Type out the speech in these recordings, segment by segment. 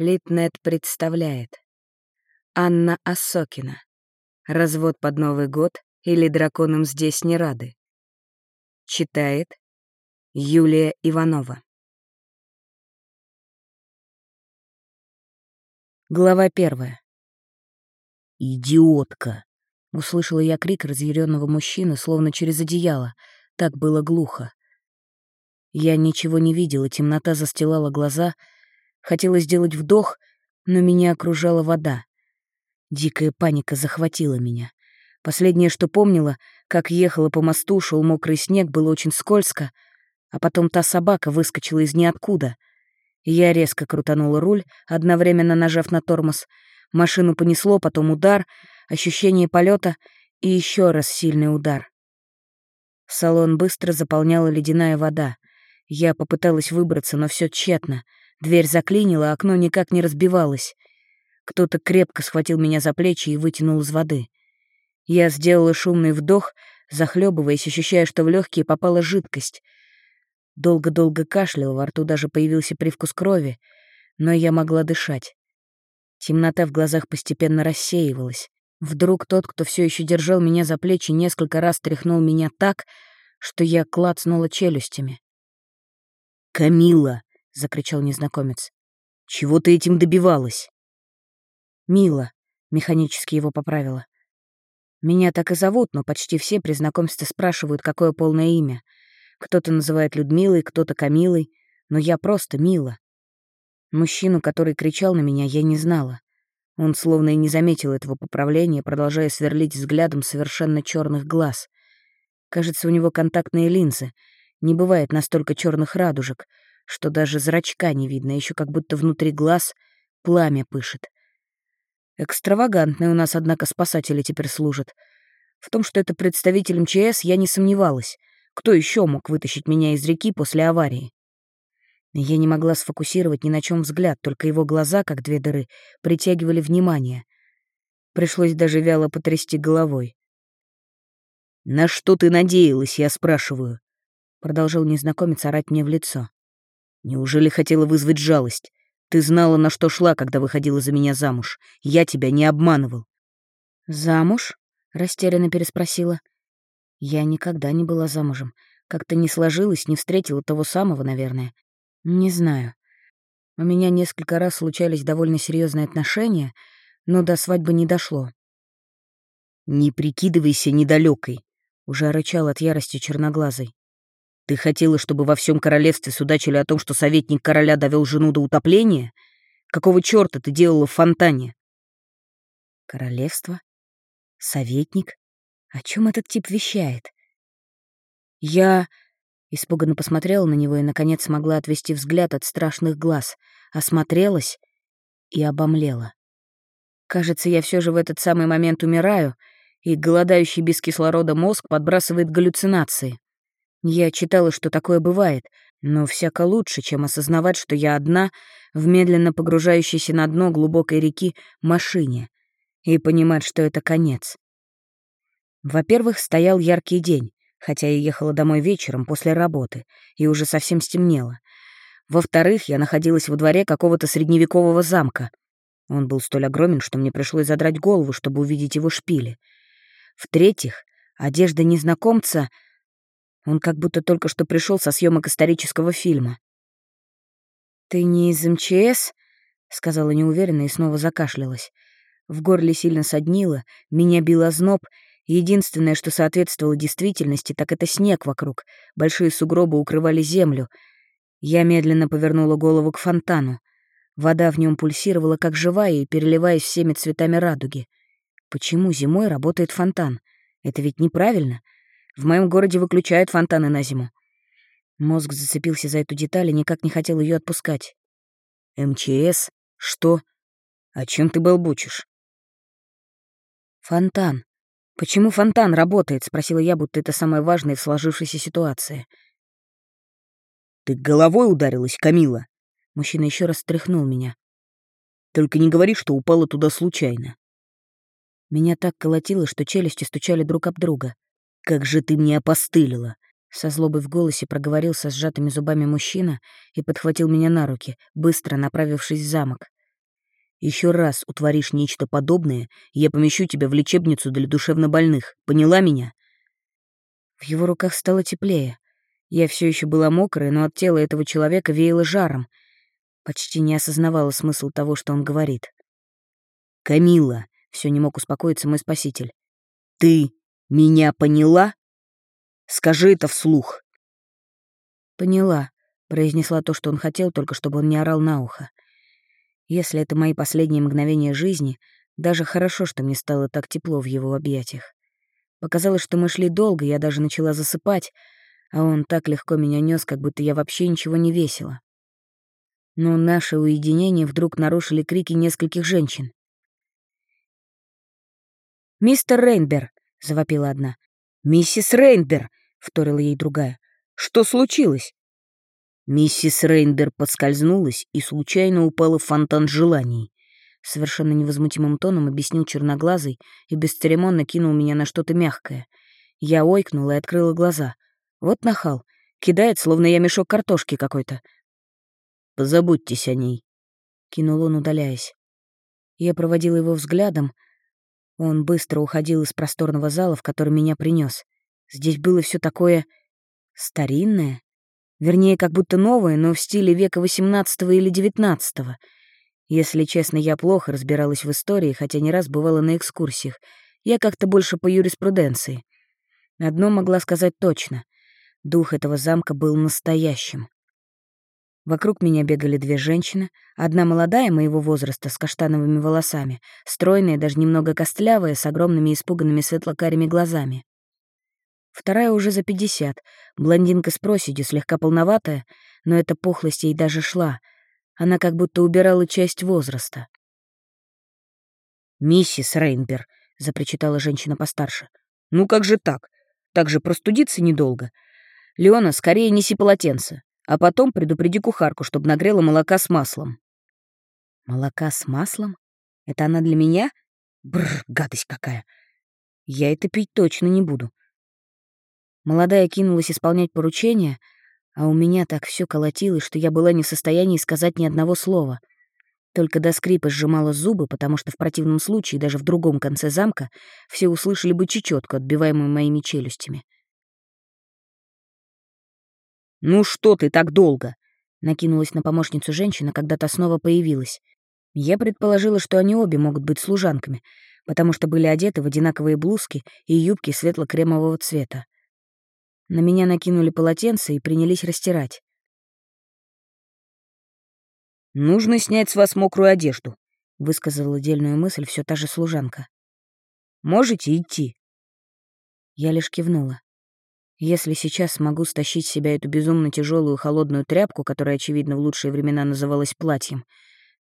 Литнет представляет. Анна Осокина. Развод под Новый год или драконам здесь не рады. Читает Юлия Иванова. Глава первая. «Идиотка!» — услышала я крик разъяренного мужчины, словно через одеяло. Так было глухо. Я ничего не видела, темнота застилала глаза — Хотела сделать вдох, но меня окружала вода. Дикая паника захватила меня. Последнее, что помнила, как ехала по мосту, шел мокрый снег, было очень скользко, а потом та собака выскочила из ниоткуда. Я резко крутанула руль, одновременно нажав на тормоз. Машину понесло, потом удар, ощущение полета и еще раз сильный удар. Салон быстро заполняла ледяная вода. Я попыталась выбраться, но все тщетно — Дверь заклинила, окно никак не разбивалось. Кто-то крепко схватил меня за плечи и вытянул из воды. Я сделала шумный вдох, захлебываясь, ощущая, что в легкие попала жидкость. Долго-долго кашлял, во рту даже появился привкус крови, но я могла дышать. Темнота в глазах постепенно рассеивалась. Вдруг тот, кто все еще держал меня за плечи, несколько раз тряхнул меня так, что я клацнула челюстями. «Камила!» — закричал незнакомец. «Чего ты этим добивалась?» «Мила», — механически его поправила. «Меня так и зовут, но почти все при знакомстве спрашивают, какое полное имя. Кто-то называет Людмилой, кто-то Камилой, но я просто Мила». Мужчину, который кричал на меня, я не знала. Он словно и не заметил этого поправления, продолжая сверлить взглядом совершенно черных глаз. Кажется, у него контактные линзы. Не бывает настолько черных радужек — что даже зрачка не видно, еще как будто внутри глаз пламя пышет. Экстравагантные у нас, однако, спасатели теперь служат. В том, что это представитель МЧС, я не сомневалась. Кто еще мог вытащить меня из реки после аварии? Я не могла сфокусировать ни на чем взгляд, только его глаза, как две дыры, притягивали внимание. Пришлось даже вяло потрясти головой. «На что ты надеялась, я спрашиваю?» Продолжил незнакомец орать мне в лицо. Неужели хотела вызвать жалость? Ты знала, на что шла, когда выходила за меня замуж. Я тебя не обманывал. «Замуж?» — растерянно переспросила. «Я никогда не была замужем. Как-то не сложилось, не встретила того самого, наверное. Не знаю. У меня несколько раз случались довольно серьезные отношения, но до свадьбы не дошло». «Не прикидывайся недалекой», — уже рычал от ярости черноглазой. Ты хотела, чтобы во всем королевстве судачили о том, что советник короля довел жену до утопления? Какого черта ты делала в фонтане? Королевство? Советник? О чем этот тип вещает? Я испуганно посмотрела на него и, наконец, смогла отвести взгляд от страшных глаз, осмотрелась и обомлела. Кажется, я все же в этот самый момент умираю, и голодающий без кислорода мозг подбрасывает галлюцинации. Я читала, что такое бывает, но всяко лучше, чем осознавать, что я одна в медленно погружающейся на дно глубокой реки машине, и понимать, что это конец. Во-первых, стоял яркий день, хотя я ехала домой вечером после работы, и уже совсем стемнело. Во-вторых, я находилась во дворе какого-то средневекового замка. Он был столь огромен, что мне пришлось задрать голову, чтобы увидеть его шпили. В-третьих, одежда незнакомца — он как будто только что пришел со съемок исторического фильма. «Ты не из МЧС?» — сказала неуверенно и снова закашлялась. В горле сильно соднило, меня бил озноб. Единственное, что соответствовало действительности, так это снег вокруг. Большие сугробы укрывали землю. Я медленно повернула голову к фонтану. Вода в нем пульсировала как живая и переливаясь всеми цветами радуги. Почему зимой работает фонтан? Это ведь неправильно. В моем городе выключают фонтаны на зиму. Мозг зацепился за эту деталь и никак не хотел ее отпускать. МЧС? Что? О чем ты болбучишь? Фонтан. Почему фонтан работает? Спросила я, будто это самое важное в сложившейся ситуации. Ты головой ударилась, Камила? Мужчина еще раз стряхнул меня. Только не говори, что упала туда случайно. Меня так колотило, что челюсти стучали друг об друга. «Как же ты мне опостылила!» Со злобой в голосе проговорил со сжатыми зубами мужчина и подхватил меня на руки, быстро направившись в замок. Еще раз утворишь нечто подобное, я помещу тебя в лечебницу для душевнобольных. Поняла меня?» В его руках стало теплее. Я все еще была мокрая, но от тела этого человека веяло жаром. Почти не осознавала смысл того, что он говорит. «Камила», — все не мог успокоиться мой спаситель, — «ты меня поняла? Скажи это вслух». «Поняла», — произнесла то, что он хотел, только чтобы он не орал на ухо. Если это мои последние мгновения жизни, даже хорошо, что мне стало так тепло в его объятиях. Показалось, что мы шли долго, я даже начала засыпать, а он так легко меня нес, как будто я вообще ничего не весила. Но наше уединение вдруг нарушили крики нескольких женщин. «Мистер Рейнбер!» — завопила одна. «Миссис Рейнбер!» — вторила ей другая. «Что случилось?» Миссис Рейнбер подскользнулась и случайно упала в фонтан желаний. Совершенно невозмутимым тоном объяснил черноглазый и бесцеремонно кинул меня на что-то мягкое. Я ойкнула и открыла глаза. Вот нахал. Кидает, словно я мешок картошки какой-то. «Позаботьтесь о ней», — кинул он, удаляясь. Я проводила его взглядом. Он быстро уходил из просторного зала, в который меня принес. Здесь было все такое старинное, Вернее, как будто новое, но в стиле века XVIII или XIX. Если честно, я плохо разбиралась в истории, хотя не раз бывала на экскурсиях. Я как-то больше по юриспруденции. Одно могла сказать точно. Дух этого замка был настоящим. Вокруг меня бегали две женщины. Одна молодая, моего возраста, с каштановыми волосами, стройная, даже немного костлявая, с огромными испуганными светлокарими глазами. Вторая уже за пятьдесят, блондинка с проседью, слегка полноватая, но эта пухлость ей даже шла. Она как будто убирала часть возраста. «Миссис Рейнбер», — запричитала женщина постарше. «Ну как же так? Так же простудиться недолго. Леона, скорее неси полотенце, а потом предупреди кухарку, чтобы нагрела молока с маслом». «Молока с маслом? Это она для меня? Бррр, гадость какая! Я это пить точно не буду. Молодая кинулась исполнять поручение, а у меня так все колотилось, что я была не в состоянии сказать ни одного слова. Только до скрипа сжимала зубы, потому что в противном случае даже в другом конце замка все услышали бы чечетку, отбиваемую моими челюстями. «Ну что ты так долго?» — накинулась на помощницу женщина, когда та снова появилась. Я предположила, что они обе могут быть служанками, потому что были одеты в одинаковые блузки и юбки светло-кремового цвета. На меня накинули полотенце и принялись растирать. «Нужно снять с вас мокрую одежду», — высказала дельную мысль все та же служанка. «Можете идти». Я лишь кивнула. Если сейчас смогу стащить с себя эту безумно тяжелую холодную тряпку, которая, очевидно, в лучшие времена называлась платьем,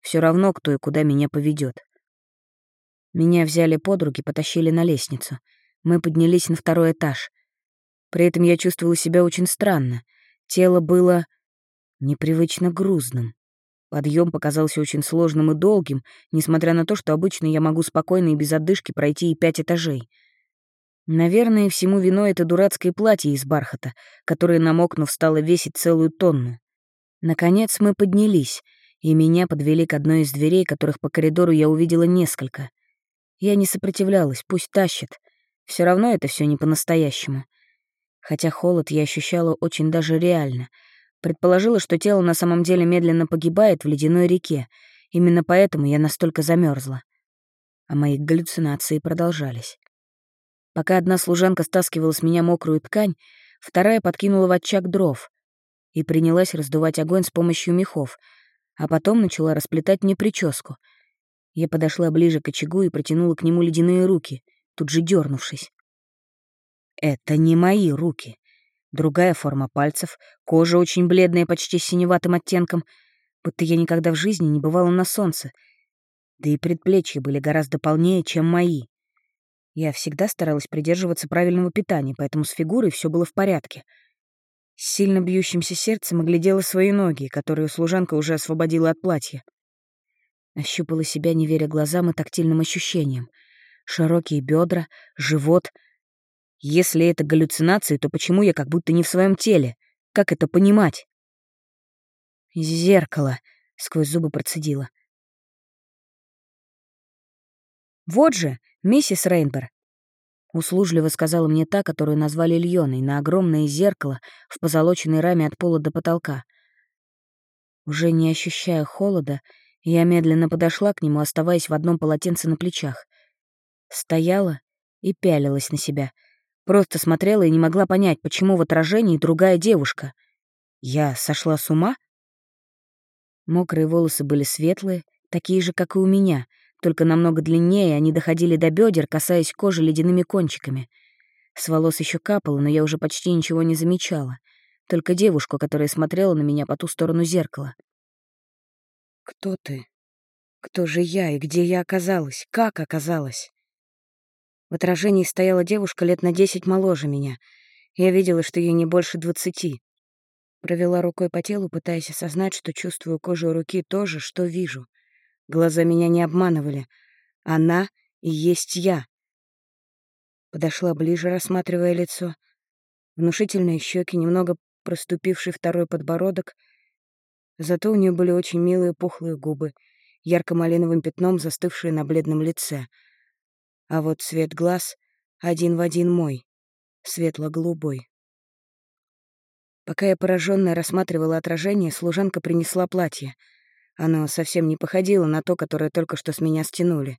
все равно кто и куда меня поведет. Меня взяли под руки, потащили на лестницу. Мы поднялись на второй этаж. При этом я чувствовала себя очень странно. Тело было непривычно грузным. Подъем показался очень сложным и долгим, несмотря на то, что обычно я могу спокойно и без отдышки пройти и пять этажей. Наверное, всему виной это дурацкое платье из бархата, которое, намокнув, стало весить целую тонну. Наконец мы поднялись, и меня подвели к одной из дверей, которых по коридору я увидела несколько. Я не сопротивлялась, пусть тащит. Все равно это все не по-настоящему хотя холод я ощущала очень даже реально. Предположила, что тело на самом деле медленно погибает в ледяной реке. Именно поэтому я настолько замерзла. А мои галлюцинации продолжались. Пока одна служанка стаскивала с меня мокрую ткань, вторая подкинула в очаг дров и принялась раздувать огонь с помощью мехов, а потом начала расплетать мне прическу. Я подошла ближе к очагу и протянула к нему ледяные руки, тут же дернувшись. Это не мои руки. Другая форма пальцев, кожа очень бледная, почти синеватым оттенком, будто я никогда в жизни не бывала на солнце. Да и предплечья были гораздо полнее, чем мои. Я всегда старалась придерживаться правильного питания, поэтому с фигурой все было в порядке. С сильно бьющимся сердцем оглядела свои ноги, которые служанка уже освободила от платья. Ощупала себя, не веря глазам и тактильным ощущениям. Широкие бедра, живот — если это галлюцинации, то почему я как будто не в своем теле? Как это понимать? Зеркало, сквозь зубы процедила. «Вот же, миссис Рейнбер!» Услужливо сказала мне та, которую назвали Льоной, на огромное зеркало в позолоченной раме от пола до потолка. Уже не ощущая холода, я медленно подошла к нему, оставаясь в одном полотенце на плечах. Стояла и пялилась на себя. Просто смотрела и не могла понять, почему в отражении другая девушка. Я сошла с ума? Мокрые волосы были светлые, такие же, как и у меня — только намного длиннее они доходили до бедер, касаясь кожи ледяными кончиками. С волос еще капало, но я уже почти ничего не замечала. Только девушку, которая смотрела на меня по ту сторону зеркала. «Кто ты? Кто же я и где я оказалась? Как оказалась?» В отражении стояла девушка лет на десять моложе меня. Я видела, что ей не больше двадцати. Провела рукой по телу, пытаясь осознать, что чувствую кожу руки то же, что вижу — Глаза меня не обманывали. Она и есть я. Подошла ближе, рассматривая лицо. Внушительные щеки, немного проступивший второй подбородок. Зато у нее были очень милые пухлые губы, ярко-малиновым пятном застывшие на бледном лице. А вот цвет глаз один в один мой, светло-голубой. Пока я поражённая рассматривала отражение, служанка принесла платье — оно совсем не походило на то, которое только что с меня стянули.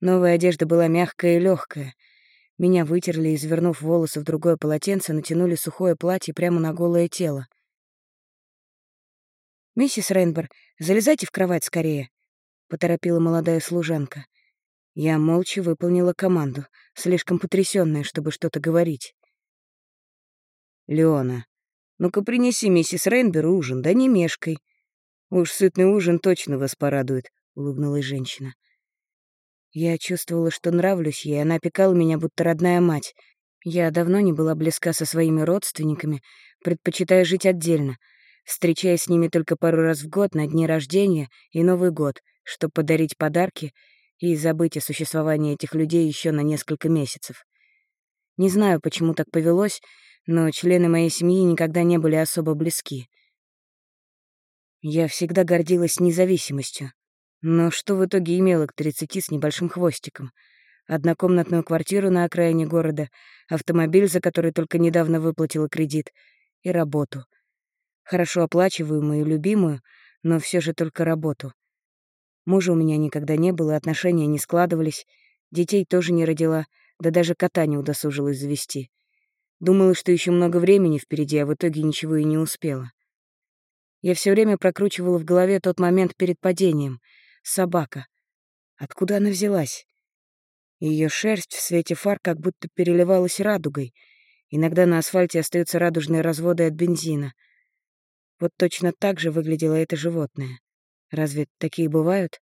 Новая одежда была мягкая и легкая. Меня вытерли и, завернув волосы в другое полотенце, натянули сухое платье прямо на голое тело. «Миссис Рейнбер, залезайте в кровать скорее», — поторопила молодая служанка. Я молча выполнила команду, слишком потрясённая, чтобы что-то говорить. «Леона, ну-ка принеси миссис Рейнбер ужин, да не мешкай», «Уж сытный ужин точно вас порадует», — улыбнулась женщина. Я чувствовала, что нравлюсь ей, она опекала меня, будто родная мать. Я давно не была близка со своими родственниками, предпочитая жить отдельно, встречаясь с ними только пару раз в год на дни рождения и Новый год, чтобы подарить подарки и забыть о существовании этих людей еще на несколько месяцев. Не знаю, почему так повелось, но члены моей семьи никогда не были особо близки. Я всегда гордилась независимостью. Но что в итоге имела к 30 с небольшим хвостиком? Однокомнатную квартиру на окраине города, автомобиль, за который только недавно выплатила кредит, и работу. Хорошо оплачиваемую и любимую, но все же только работу. Мужа у меня никогда не было, отношения не складывались, детей тоже не родила, да даже кота не удосужилась завести. Думала, что еще много времени впереди, а в итоге ничего и не успела. Я все время прокручивала в голове тот момент перед падением. Собака. Откуда она взялась? Ее шерсть в свете фар как будто переливалась радугой. Иногда на асфальте остаются радужные разводы от бензина. Вот точно так же выглядело это животное. Разве такие бывают?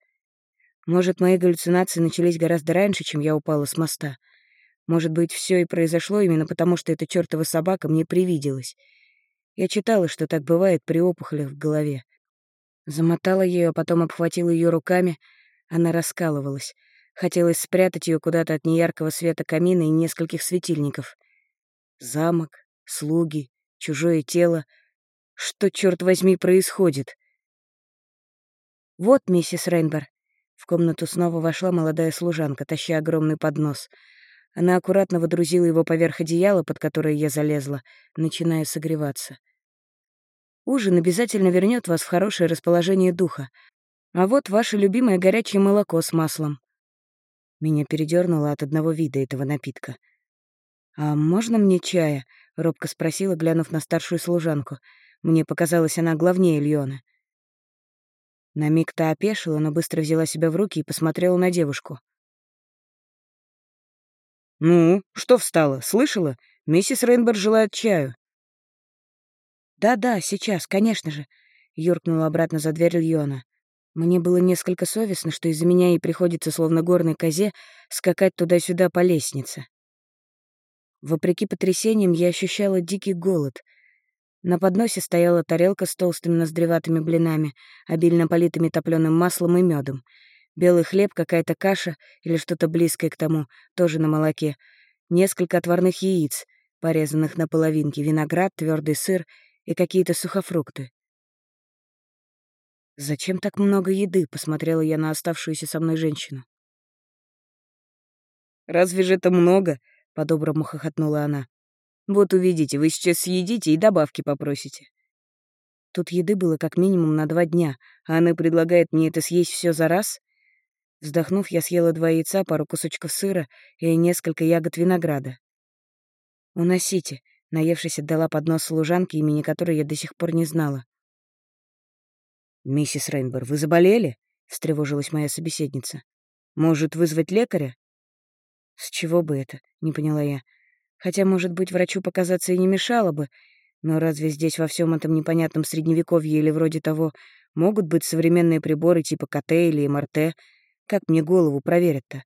Может, мои галлюцинации начались гораздо раньше, чем я упала с моста. Может быть, все и произошло именно потому, что эта чертова собака мне привиделась. Я читала, что так бывает при опухолях в голове. Замотала ее, а потом обхватила ее руками. Она раскалывалась. Хотелось спрятать ее куда-то от неяркого света камина и нескольких светильников. Замок, слуги, чужое тело. Что, черт возьми, происходит? «Вот, миссис Рейнбер». В комнату снова вошла молодая служанка, таща огромный поднос. Она аккуратно водрузила его поверх одеяла, под которое я залезла, начиная согреваться. Ужин обязательно вернет вас в хорошее расположение духа. А вот ваше любимое горячее молоко с маслом. Меня передернуло от одного вида этого напитка. «А можно мне чая?» — робко спросила, глянув на старшую служанку. Мне показалось, она главнее Льона. На миг та опешила, но быстро взяла себя в руки и посмотрела на девушку. «Ну, что встала? Слышала? Миссис Рейнбер желает чаю». «Да-да, сейчас, конечно же», — юркнула обратно за дверь Льона. Мне было несколько совестно, что из-за меня ей приходится, словно горной козе, скакать туда-сюда по лестнице. Вопреки потрясениям я ощущала дикий голод. На подносе стояла тарелка с толстыми ноздреватыми блинами, обильно политыми топленым маслом и медом — Белый хлеб, какая-то каша или что-то близкое к тому, тоже на молоке. Несколько отварных яиц, порезанных на половинки, виноград, твердый сыр и какие-то сухофрукты. «Зачем так много еды?» — посмотрела я на оставшуюся со мной женщину. разве же это много?» — по-доброму хохотнула она. «Вот увидите, вы сейчас съедите и добавки попросите». Тут еды было как минимум на два дня, а она предлагает мне это съесть все за раз. Вздохнув, я съела два яйца, пару кусочков сыра и несколько ягод винограда. «Уносите», — наевшись, отдала поднос служанке, имени которой я до сих пор не знала. «Миссис Рейнбер, вы заболели?» — встревожилась моя собеседница. «Может, вызвать лекаря?» «С чего бы это?» — не поняла я. «Хотя, может быть, врачу показаться и не мешало бы, но разве здесь во всем этом непонятном средневековье или вроде того могут быть современные приборы типа КТ или МРТ? Как мне голову проверят-то?»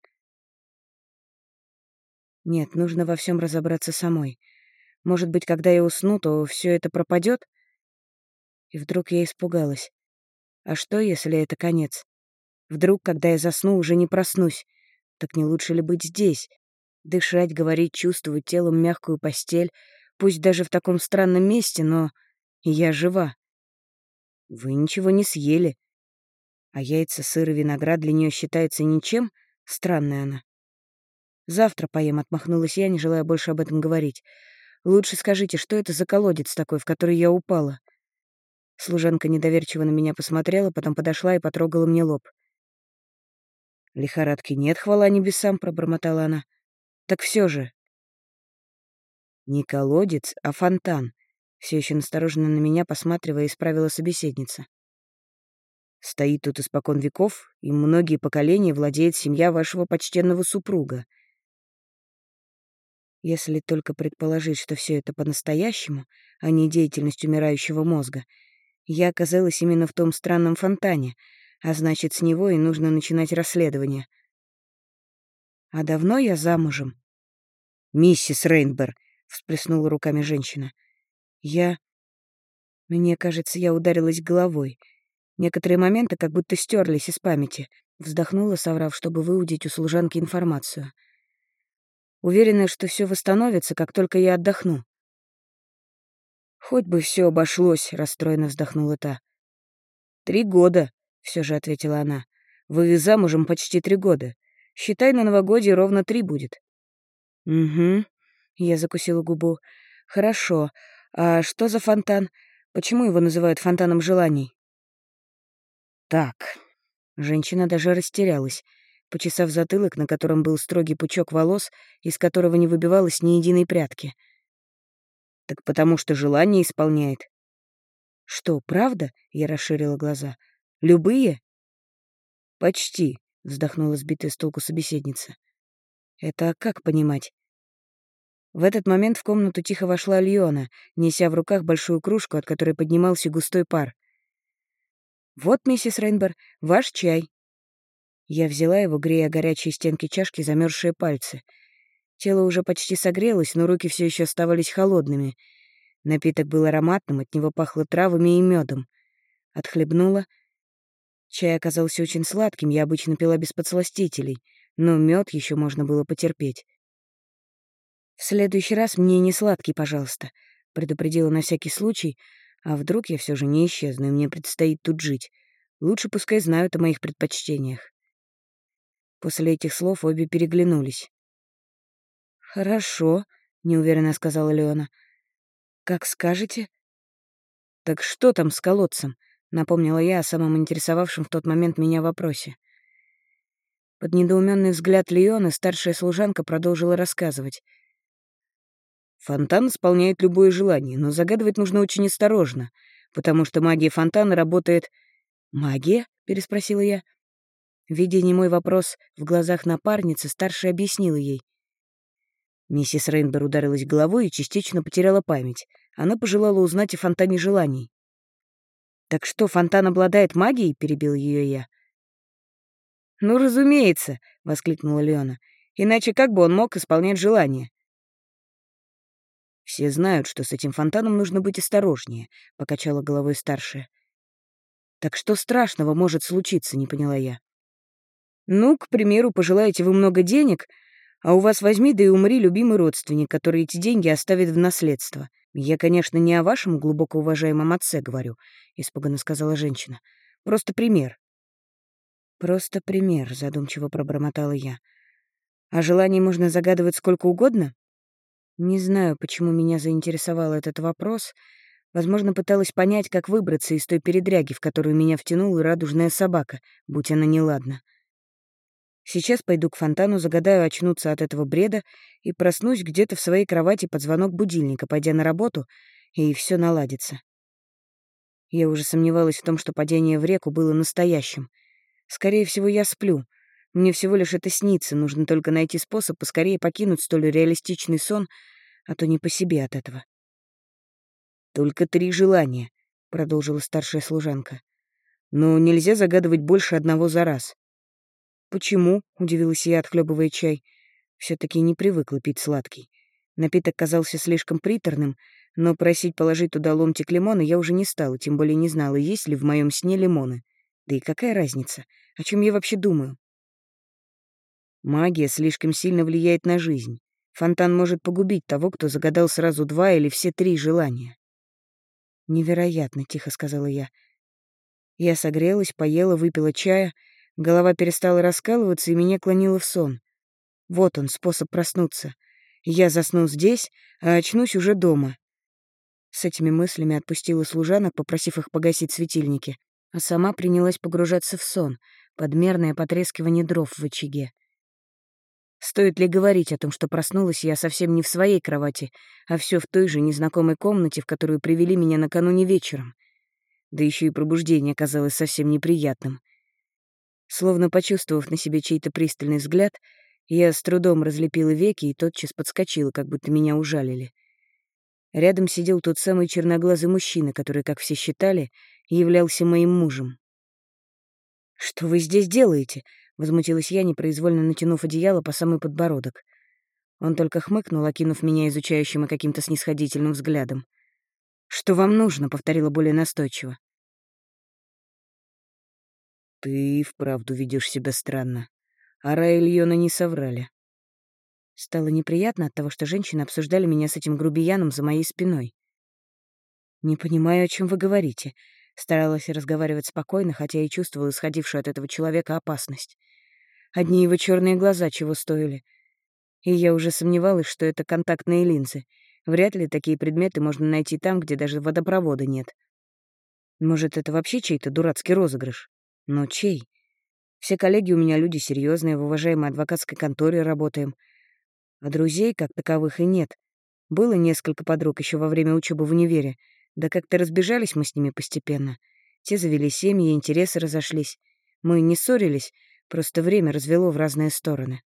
Нет, нужно во всем разобраться самой. Может быть, когда я усну, то все это пропадет? И вдруг я испугалась. А что, если это конец? Вдруг, когда я засну, уже не проснусь? Так не лучше ли быть здесь? Дышать, говорить, чувствовать телом мягкую постель, пусть даже в таком странном месте, но я жива. Вы ничего не съели. А яйца, сыр и виноград для нее считаются ничем? Странная она. Завтра поем, отмахнулась я, не желая больше об этом говорить. Лучше скажите, что это за колодец такой, в который я упала? Служанка недоверчиво на меня посмотрела, потом подошла и потрогала мне лоб. «Лихорадки нет, хвала небесам», — пробормотала она. «Так все же». «Не колодец, а фонтан», — все еще настороженно на меня, посматривая, исправила собеседница. «Стоит тут испокон веков, и многие поколения владеет семья вашего почтенного супруга. Если только предположить, что все это по-настоящему, а не деятельность умирающего мозга, я оказалась именно в том странном фонтане, а значит, с него и нужно начинать расследование. А давно я замужем? «Миссис Рейнбер», — всплеснула руками женщина. «Я...» Мне кажется, я ударилась головой. Некоторые моменты как будто стерлись из памяти. Вздохнула, соврав, чтобы выудить у служанки информацию. Уверена, что все восстановится, как только я отдохну. «Хоть бы все обошлось», — расстроенно вздохнула та. «Три года», — все же ответила она. «Вы замужем почти три года. Считай, на новогодье ровно три будет». «Угу», — я закусила губу. «Хорошо. А что за фонтан? Почему его называют фонтаном желаний?» «Так». Женщина даже растерялась, почесав затылок, на котором был строгий пучок волос, из которого не выбивалось ни единой прядки — так потому что желание исполняет. Что, правда? Я расширила глаза. Любые? Почти, вздохнула сбитая с толку собеседница. Это как понимать? В этот момент в комнату тихо вошла Льона, неся в руках большую кружку, от которой поднимался густой пар. «Вот, миссис Рейнбер, ваш чай». Я взяла его, грея горячие стенки чашки замерзшие пальцы — Тело уже почти согрелось, но руки все еще оставались холодными. Напиток был ароматным, от него пахло травами и медом. Отхлебнула. Чай оказался очень сладким, я обычно пила без подсластителей, но мед еще можно было потерпеть. «В следующий раз мне не сладкий, пожалуйста», — предупредила на всякий случай, а вдруг я все же не исчезну, и мне предстоит тут жить. Лучше пускай знают о моих предпочтениях. После этих слов обе переглянулись. «Хорошо», — неуверенно сказала Леона. «Как скажете». «Так что там с колодцем?» — напомнила я о самом интересовавшем в тот момент меня вопросе. Под недоуменный взгляд Леона старшая служанка продолжила рассказывать. Фонтан исполняет любое желание, но загадывать нужно очень осторожно, потому что магия фонтана работает... «Магия?» — переспросила я. Видя немой вопрос в глазах напарницы, старшая объяснила ей — Миссис Рейнбер ударилась головой и частично потеряла память. Она пожелала узнать о фонтане желаний. «Так что, фонтан обладает магией?» — перебил ее я. «Ну, разумеется!» — воскликнула Леона. «Иначе как бы он мог исполнять желания?» «Все знают, что с этим фонтаном нужно быть осторожнее», — покачала головой старшая. «Так что страшного может случиться?» — не поняла я. «Ну, к примеру, пожелаете вы много денег, а у вас возьми да и умри любимый родственник, который эти деньги оставит в наследство. Я, конечно, не о вашем глубоко уважаемом отце говорю, — испуганно сказала женщина. Просто пример. Просто пример, — задумчиво пробормотала я. А желаний можно загадывать сколько угодно? Не знаю, почему меня заинтересовал этот вопрос. Возможно, пыталась понять, как выбраться из той передряги, в которую меня втянула радужная собака, будь она неладна. Сейчас пойду к фонтану, загадаю очнуться от этого бреда и проснусь где-то в своей кровати под звонок будильника, пойдя на работу, и все наладится. Я уже сомневалась в том, что падение в реку было настоящим. Скорее всего, я сплю. Мне всего лишь это снится, нужно только найти способ поскорее покинуть столь реалистичный сон, а то не по себе от этого. «Только три желания», — продолжила старшая служанка. «Но нельзя загадывать больше одного за раз. «Почему?» — удивилась я, отхлебывая чай. все таки не привыкла пить сладкий. Напиток казался слишком приторным, но просить положить туда ломтик лимона я уже не стала, тем более не знала, есть ли в моем сне лимоны. Да и какая разница? О чем я вообще думаю? Магия слишком сильно влияет на жизнь. Фонтан может погубить того, кто загадал сразу два или все три желания. «Невероятно», — тихо сказала я. Я согрелась, поела, выпила чая — Голова перестала раскалываться, и меня клонило в сон. Вот он, способ проснуться. Я засну здесь, а очнусь уже дома. С этими мыслями отпустила служанок, попросив их погасить светильники, а сама принялась погружаться в сон, подмерное потрескивание дров в очаге. Стоит ли говорить о том, что проснулась я совсем не в своей кровати, а все в той же незнакомой комнате, в которую привели меня накануне вечером? Да еще и пробуждение оказалось совсем неприятным. Словно почувствовав на себе чей-то пристальный взгляд, я с трудом разлепила веки и тотчас подскочила, как будто меня ужалили. Рядом сидел тот самый черноглазый мужчина, который, как все считали, являлся моим мужем. «Что вы здесь делаете?» — возмутилась я, непроизвольно натянув одеяло по самый подбородок. Он только хмыкнул, окинув меня изучающим и каким-то снисходительным взглядом. «Что вам нужно?» — повторила более настойчиво. «Ты вправду ведешь себя странно. Ара и Ильона не соврали». Стало неприятно от того, что женщины обсуждали меня с этим грубияном за моей спиной. «Не понимаю, о чем вы говорите», Старалась разговаривать спокойно, хотя и чувствовала исходившую от этого человека опасность. Одни его черные глаза чего стоили. И я уже сомневалась, что это контактные линзы. Вряд ли такие предметы можно найти там, где даже водопровода нет. Может, это вообще чей-то дурацкий розыгрыш? Но чей? Все коллеги у меня люди серьезные, в уважаемой адвокатской конторе работаем. А друзей, как таковых, и нет. Было несколько подруг еще во время учебы в универе, да как-то разбежались мы с ними постепенно. Те завели семьи, интересы разошлись. Мы не ссорились, просто время развело в разные стороны.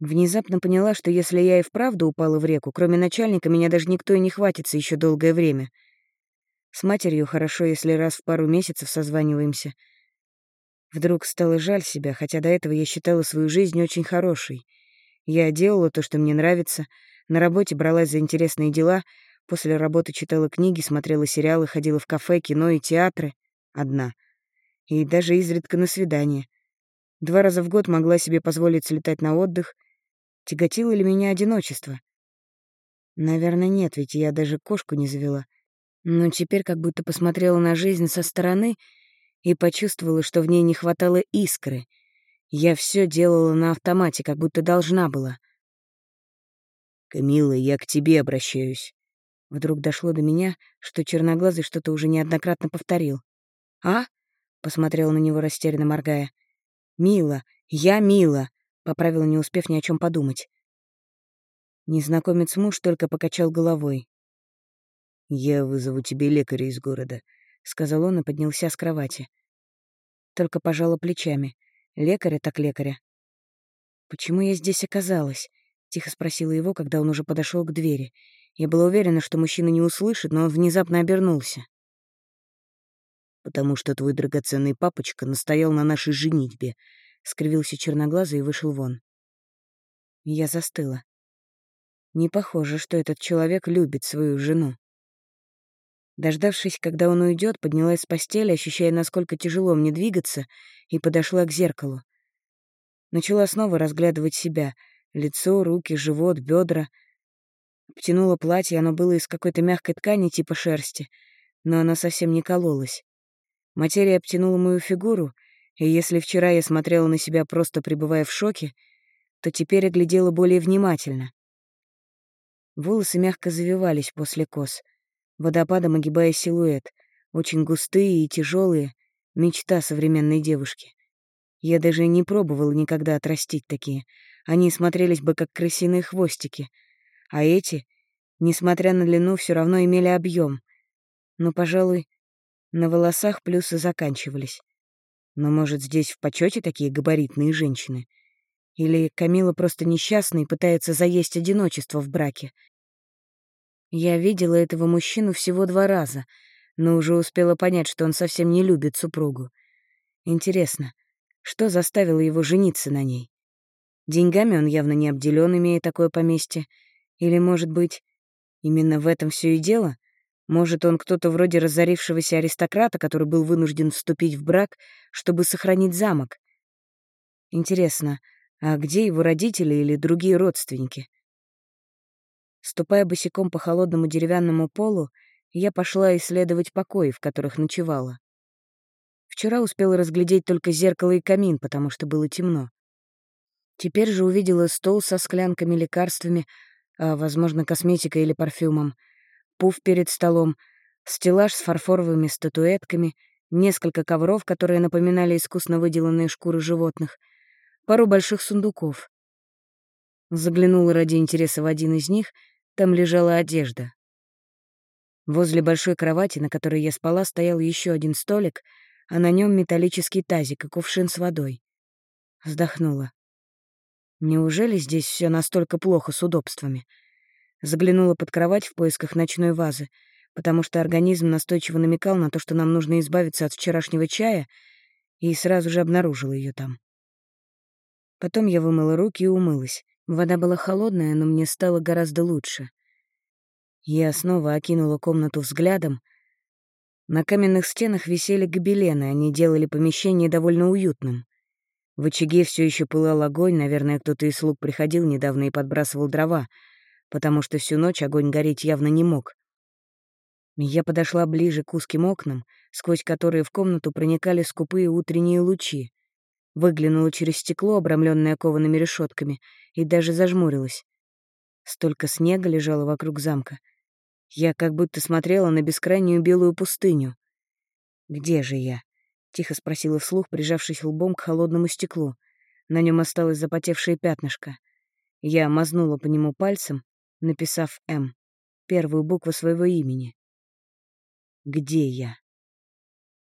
Внезапно поняла, что если я и вправду упала в реку, кроме начальника, меня даже никто и не хватится еще долгое время — с матерью хорошо, если раз в пару месяцев созваниваемся. Вдруг стало жаль себя, хотя до этого я считала свою жизнь очень хорошей. Я делала то, что мне нравится, на работе бралась за интересные дела, после работы читала книги, смотрела сериалы, ходила в кафе, кино и театры. Одна. И даже изредка на свидание. Два раза в год могла себе позволить слетать на отдых. Тяготило ли меня одиночество? Наверное, нет, ведь я даже кошку не завела но теперь как будто посмотрела на жизнь со стороны и почувствовала, что в ней не хватало искры. Я все делала на автомате, как будто должна была. «Камила, я к тебе обращаюсь». Вдруг дошло до меня, что черноглазый что-то уже неоднократно повторил. «А?» — посмотрела на него, растерянно моргая. «Мила, я Мила», — поправила, не успев ни о чем подумать. Незнакомец муж только покачал головой. «Я вызову тебе лекаря из города», — сказал он и поднялся с кровати. Только пожала плечами. Лекаря так лекаря. «Почему я здесь оказалась?» — тихо спросила его, когда он уже подошел к двери. Я была уверена, что мужчина не услышит, но он внезапно обернулся. «Потому что твой драгоценный папочка настоял на нашей женитьбе», — скривился черноглазый и вышел вон. Я застыла. Не похоже, что этот человек любит свою жену. Дождавшись, когда он уйдет, поднялась с постели, ощущая, насколько тяжело мне двигаться, и подошла к зеркалу. Начала снова разглядывать себя — лицо, руки, живот, бедра. Обтянула платье, оно было из какой-то мягкой ткани типа шерсти, но оно совсем не кололось. Материя обтянула мою фигуру, и если вчера я смотрела на себя, просто пребывая в шоке, то теперь оглядела более внимательно. Волосы мягко завивались после кос, водопадом огибая силуэт, очень густые и тяжелые, мечта современной девушки. Я даже не пробовала никогда отрастить такие. Они смотрелись бы как крысиные хвостики. А эти, несмотря на длину, все равно имели объем. Но, пожалуй, на волосах плюсы заканчивались. Но, может, здесь в почете такие габаритные женщины? Или Камила просто несчастна и пытается заесть одиночество в браке? Я видела этого мужчину всего два раза, но уже успела понять, что он совсем не любит супругу. Интересно, что заставило его жениться на ней? Деньгами он явно не обделен, имея такое поместье. Или, может быть, именно в этом все и дело? Может, он кто-то вроде разорившегося аристократа, который был вынужден вступить в брак, чтобы сохранить замок? Интересно, а где его родители или другие родственники? Ступая босиком по холодному деревянному полу, я пошла исследовать покои, в которых ночевала. Вчера успела разглядеть только зеркало и камин, потому что было темно. Теперь же увидела стол со склянками, лекарствами, а, возможно, косметикой или парфюмом, пуф перед столом, стеллаж с фарфоровыми статуэтками, несколько ковров, которые напоминали искусно выделанные шкуры животных, пару больших сундуков. Заглянула ради интереса в один из них, там лежала одежда. Возле большой кровати, на которой я спала, стоял еще один столик, а на нем металлический тазик и кувшин с водой. Вздохнула. Неужели здесь все настолько плохо с удобствами? Заглянула под кровать в поисках ночной вазы, потому что организм настойчиво намекал на то, что нам нужно избавиться от вчерашнего чая, и сразу же обнаружила ее там. Потом я вымыла руки и умылась. Вода была холодная, но мне стало гораздо лучше. Я снова окинула комнату взглядом. На каменных стенах висели гобелены, они делали помещение довольно уютным. В очаге все еще пылал огонь, наверное, кто-то из слуг приходил недавно и подбрасывал дрова, потому что всю ночь огонь гореть явно не мог. Я подошла ближе к узким окнам, сквозь которые в комнату проникали скупые утренние лучи. Выглянула через стекло, обрамленное коваными решетками, и даже зажмурилась. Столько снега лежало вокруг замка. Я как будто смотрела на бескрайнюю белую пустыню. Где же я? Тихо спросила вслух, прижавшись лбом к холодному стеклу. На нем осталось запотевшее пятнышко. Я мазнула по нему пальцем, написав «М», первую букву своего имени. Где я?